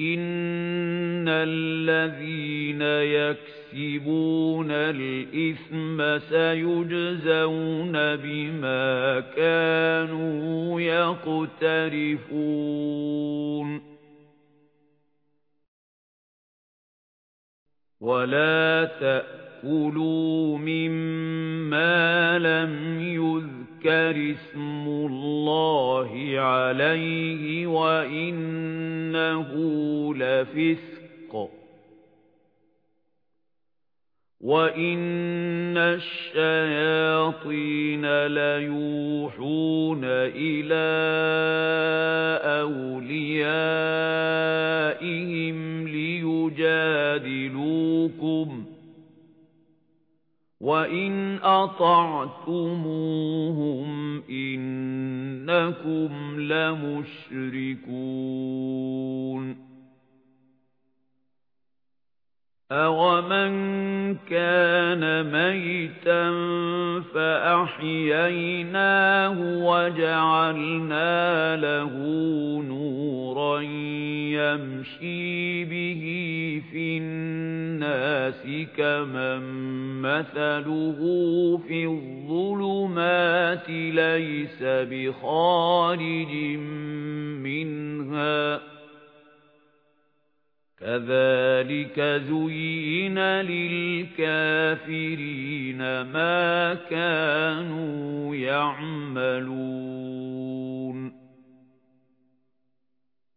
إِنَّ الَّذِينَ يَكْسِبُونَ الْإِثْمَ سَيُجْزَوْنَ بِمَا كَانُوا يَقْتَرِفُونَ وَلَا تَأْكُلُوا مِمَّا لَمْ يُذْكَرِ اسْمُ اللَّهِ عَلَيْهِ وَإِنَّهُ لَفِسْقٌ. وَإِنَّ الشَّيَاطِينَ لَيُوحُونَ إِلَى أَوْلِيَائِهِمْ لِيُجَادِلُوكُمْ. وَإِنْ أَطَعْتُمُوهُمْ إِنَّكُمْ لَمُشْرِكُونَ أَوَمَنْ كَانَ مَيْتًا فَأَحْيَيْنَاهُ وَجَعَلْنَا لَهُ نُورًا يَمْشِي بِهِ فِي النَّاسِ كَمَن مَّثَلُهُ فِي الظُّلُمَاتِ لَيْسَ بِخَارِجٍ مِّنْهَا كَذَلِكَ زُيِّنَ لِلْكَافِرِينَ مَا كَانُوا يَعْمَلُونَ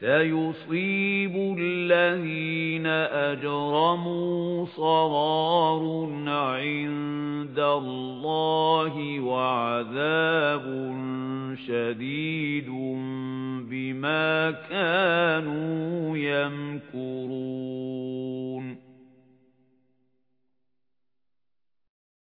سَيُصِيبُ الَّذِينَ أَجْرَمُوا صَغَارٌ عِندَ اللَّهِ وَعَذَابٌ شَدِيدٌ بِمَا كَانُوا يَمْكُرُونَ.